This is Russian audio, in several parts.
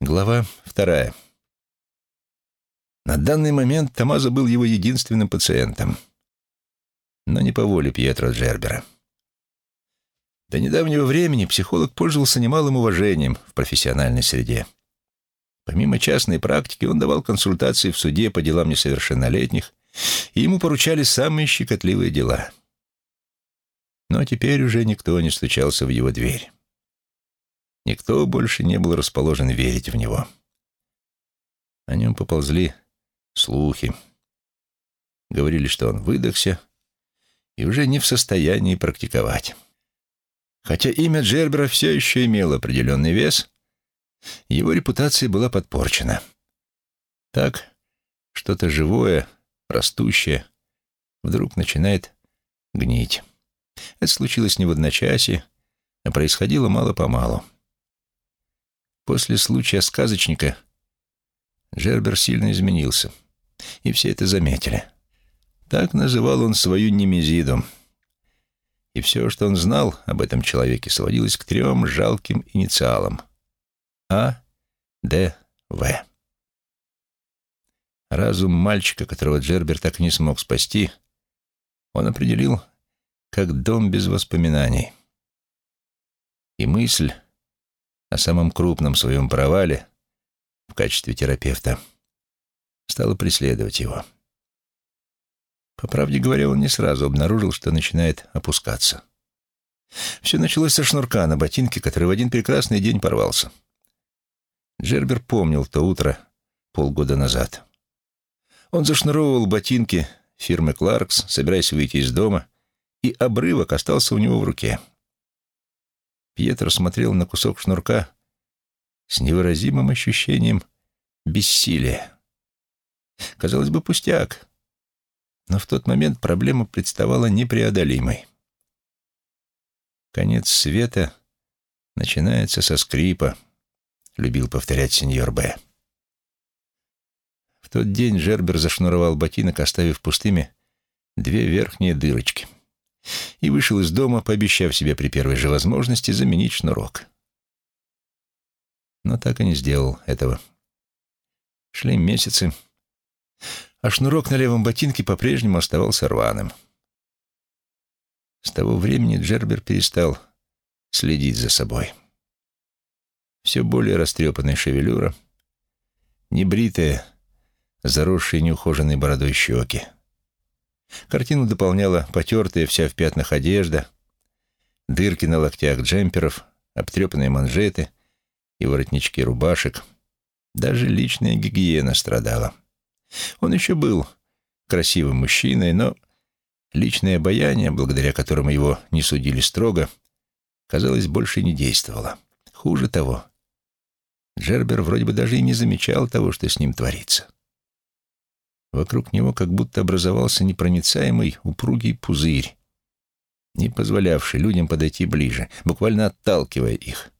Глава вторая. На данный момент Томазо был его единственным пациентом, но не по воле Пьетро Джербера. До недавнего времени психолог пользовался немалым уважением в профессиональной среде. Помимо частной практики, он давал консультации в суде по делам несовершеннолетних, и ему поручали самые щекотливые дела. Но теперь уже никто не стучался в его дверь. Никто больше не был расположен верить в него. О нем поползли слухи. Говорили, что он выдохся и уже не в состоянии практиковать. Хотя имя Джербера все еще имело определенный вес, его репутация была подпорчена. Так, что-то живое, растущее, вдруг начинает гнить. Это случилось не в одночасье, а происходило мало-помалу. После случая сказочника Джербер сильно изменился, и все это заметили. Так называл он свою немезиду. И все, что он знал об этом человеке, сводилось к трем жалким инициалам. А, Д, В. Разум мальчика, которого Джербер так и не смог спасти, он определил как дом без воспоминаний. И мысль о самом крупном своем провале в качестве терапевта стала преследовать его. По правде говоря, он не сразу обнаружил, что начинает опускаться. Все началось со шнурка на ботинке, который в один прекрасный день порвался. Джербер помнил то утро полгода назад. Он зашнуровывал ботинки фирмы «Кларкс», собираясь выйти из дома, и обрывок остался у него в руке. Пьетро смотрел на кусок шнурка с невыразимым ощущением бессилия. Казалось бы, пустяк, но в тот момент проблема представала непреодолимой. «Конец света начинается со скрипа», — любил повторять сеньор Б. В тот день Жербер зашнуровал ботинок, оставив пустыми две верхние дырочки — и вышел из дома, пообещав себе при первой же возможности заменить шнурок. Но так и не сделал этого. Шли месяцы, а шнурок на левом ботинке по-прежнему оставался рваным. С того времени Джербер перестал следить за собой. Все более растрепанная шевелюра, небритая, заросшие неухоженной бородой щеки. Картину дополняла потертая вся в пятнах одежда, дырки на локтях джемперов, обтрепанные манжеты и воротнички рубашек. Даже личная гигиена страдала. Он еще был красивым мужчиной, но личное обаяние, благодаря которому его не судили строго, казалось, больше не действовало. Хуже того, Джербер вроде бы даже и не замечал того, что с ним творится. Вокруг него как будто образовался непроницаемый упругий пузырь, не позволявший людям подойти ближе, буквально отталкивая их.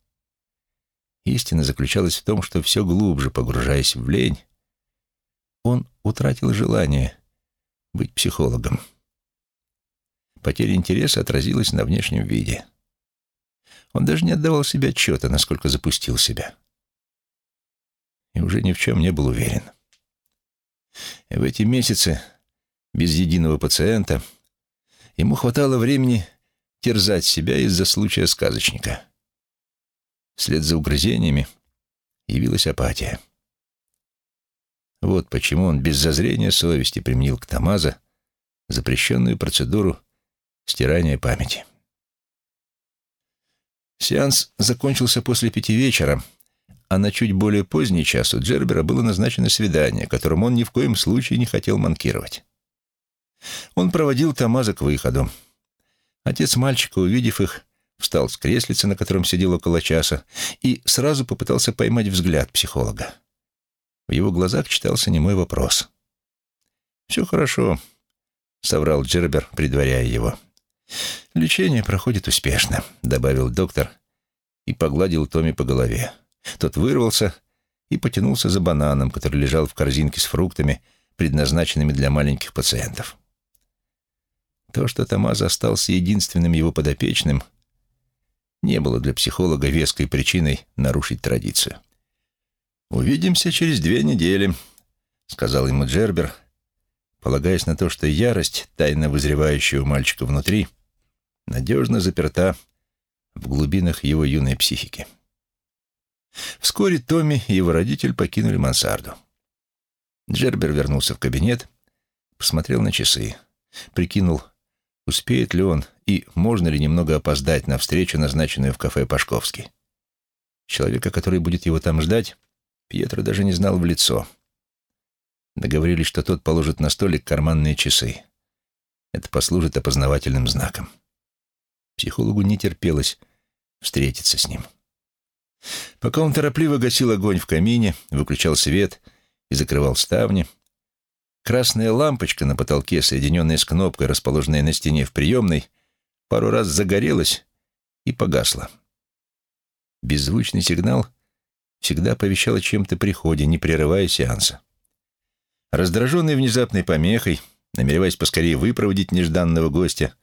Истина заключалась в том, что все глубже погружаясь в лень, он утратил желание быть психологом. Потеря интереса отразилась на внешнем виде. Он даже не отдавал себе отчета, насколько запустил себя. И уже ни в чем не был уверен. — в эти месяцы, без единого пациента, ему хватало времени терзать себя из-за случая сказочника. Вслед за угрызениями явилась апатия. Вот почему он без зазрения совести применил к Тамаза запрещенную процедуру стирания памяти. Сеанс закончился после пяти вечера, а на чуть более поздний час у Джербера было назначено свидание, которым он ни в коем случае не хотел манкировать. Он проводил Томаза к выходу. Отец мальчика, увидев их, встал с креслица, на котором сидел около часа, и сразу попытался поймать взгляд психолога. В его глазах читался немой вопрос. «Все хорошо», — соврал Джербер, предваряя его. «Лечение проходит успешно», — добавил доктор и погладил Томми по голове. Тот вырвался и потянулся за бананом, который лежал в корзинке с фруктами, предназначенными для маленьких пациентов. То, что Томаз остался единственным его подопечным, не было для психолога веской причиной нарушить традицию. «Увидимся через две недели», — сказал ему Джербер, полагаясь на то, что ярость, тайно вызревающая у мальчика внутри, надежно заперта в глубинах его юной психики. Вскоре Томми и его родитель покинули мансарду. Джербер вернулся в кабинет, посмотрел на часы, прикинул, успеет ли он и можно ли немного опоздать на встречу, назначенную в кафе Пашковский. Человека, который будет его там ждать, Пьетро даже не знал в лицо. Договорились, что тот положит на столик карманные часы. Это послужит опознавательным знаком. Психологу не терпелось встретиться с ним. Пока он торопливо гасил огонь в камине, выключал свет и закрывал ставни, красная лампочка на потолке, соединенная с кнопкой, расположенной на стене в приемной, пару раз загорелась и погасла. Беззвучный сигнал всегда оповещал о чем-то приходе, не прерывая сеанса. Раздраженный внезапной помехой, намереваясь поскорее выпроводить нежданного гостя,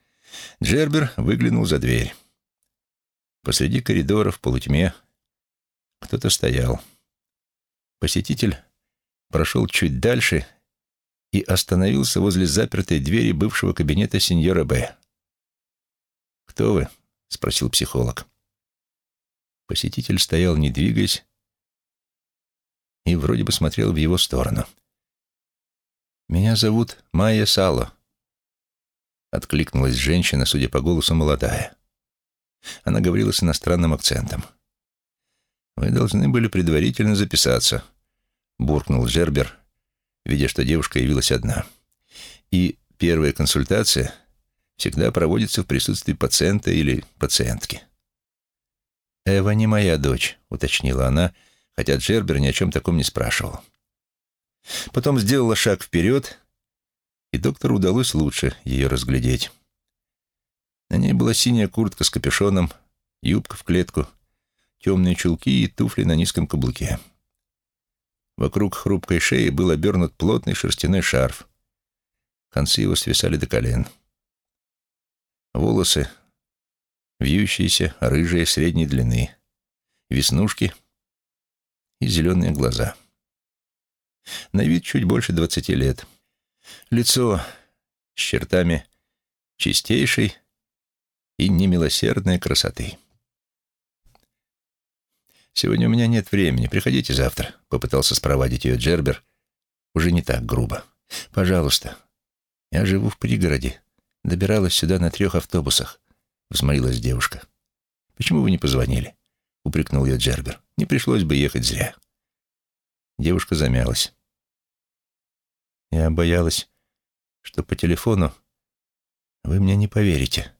Джербер выглянул за дверь. Посреди коридора в полутьме кто-то стоял. Посетитель прошел чуть дальше и остановился возле запертой двери бывшего кабинета сеньора Б. «Кто вы?» — спросил психолог. Посетитель стоял, не двигаясь, и вроде бы смотрел в его сторону. «Меня зовут Майя Сало», — откликнулась женщина, судя по голосу, молодая. Она говорила с иностранным акцентом. «Вы должны были предварительно записаться», — буркнул Жербер, видя, что девушка явилась одна. «И первая консультация всегда проводится в присутствии пациента или пациентки». «Эва не моя дочь», — уточнила она, хотя Джербер ни о чем таком не спрашивал. Потом сделала шаг вперед, и доктору удалось лучше ее разглядеть. На ней была синяя куртка с капюшоном, юбка в клетку, темные чулки и туфли на низком каблуке. Вокруг хрупкой шеи был обернут плотный шерстяной шарф. Концы его свисали до колен. Волосы вьющиеся, рыжие, средней длины, веснушки и зеленые глаза. На вид чуть больше двадцати лет. Лицо с чертами чистейшей и немилосердной красоты. «Сегодня у меня нет времени. Приходите завтра», — попытался спровадить ее Джербер. Уже не так грубо. «Пожалуйста. Я живу в пригороде. Добиралась сюда на трех автобусах. — взмолилась девушка. «Почему вы не позвонили?» — упрекнул ее Джербер. «Не пришлось бы ехать зря». Девушка замялась. «Я боялась, что по телефону вы мне не поверите».